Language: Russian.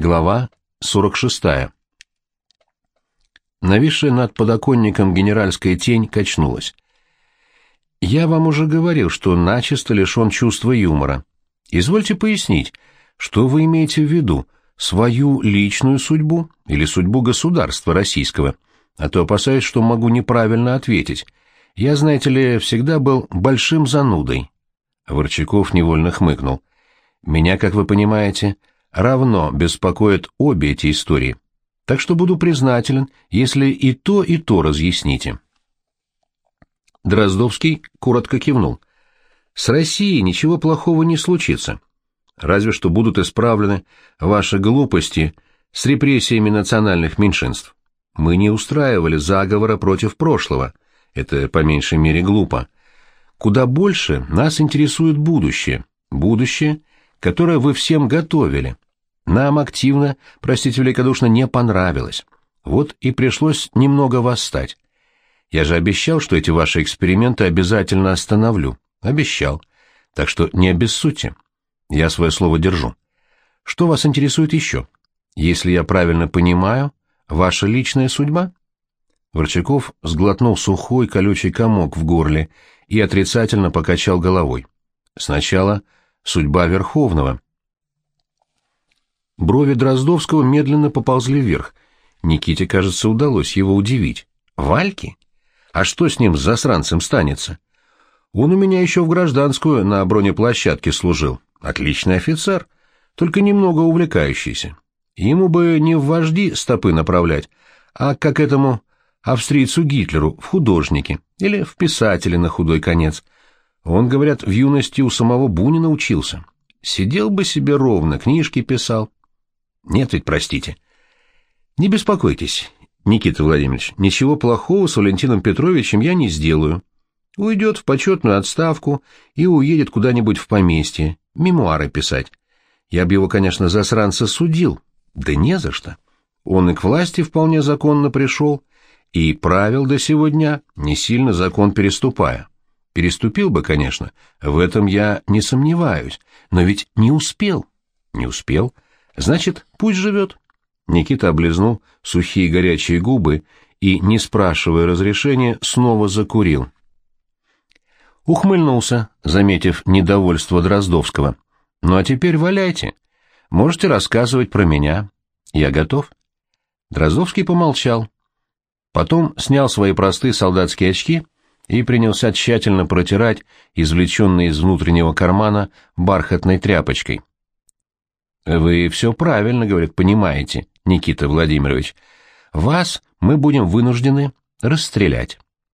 Глава 46. Нависшая над подоконником генеральская тень качнулась. «Я вам уже говорил, что начисто лишен чувства юмора. Извольте пояснить, что вы имеете в виду, свою личную судьбу или судьбу государства российского? А то опасаюсь, что могу неправильно ответить. Я, знаете ли, всегда был большим занудой». Ворчаков невольно хмыкнул. «Меня, как вы понимаете, — равно беспокоят обе эти истории, так что буду признателен, если и то, и то разъясните. Дроздовский коротко кивнул. С Россией ничего плохого не случится. Разве что будут исправлены ваши глупости с репрессиями национальных меньшинств. Мы не устраивали заговора против прошлого. Это по меньшей мере глупо. Куда больше нас интересует будущее. Будущее, которое вы всем готовили. Нам активно, простите великодушно, не понравилось. Вот и пришлось немного восстать. Я же обещал, что эти ваши эксперименты обязательно остановлю. Обещал. Так что не обессудьте. Я свое слово держу. Что вас интересует еще? Если я правильно понимаю, ваша личная судьба? Ворчаков сглотнул сухой колючий комок в горле и отрицательно покачал головой. Сначала судьба Верховного. Брови Дроздовского медленно поползли вверх. Никите, кажется, удалось его удивить. Вальки? А что с ним с засранцем станется? Он у меня еще в гражданскую на бронеплощадке служил. Отличный офицер, только немного увлекающийся. Ему бы не в вожди стопы направлять, а как этому австрийцу Гитлеру в художники или в писатели на худой конец. Он, говорят, в юности у самого Бунина учился. Сидел бы себе ровно, книжки писал. Нет ведь, простите. Не беспокойтесь, Никита Владимирович, ничего плохого с Валентином Петровичем я не сделаю. Уйдет в почетную отставку и уедет куда-нибудь в поместье, мемуары писать. Я бы его, конечно, засранца судил, да не за что. Он и к власти вполне законно пришел, и правил до сего дня, не сильно закон переступая. Переступил бы, конечно, в этом я не сомневаюсь, но ведь не успел. Не успел. Значит, пусть живет. Никита облизнул сухие горячие губы и, не спрашивая разрешения, снова закурил. Ухмыльнулся, заметив недовольство Дроздовского. «Ну а теперь валяйте. Можете рассказывать про меня. Я готов». Дроздовский помолчал. Потом снял свои простые солдатские очки и принялся тщательно протирать извлеченные из внутреннего кармана бархатной тряпочкой. Вы все правильно, говорит, понимаете, Никита Владимирович. Вас мы будем вынуждены расстрелять.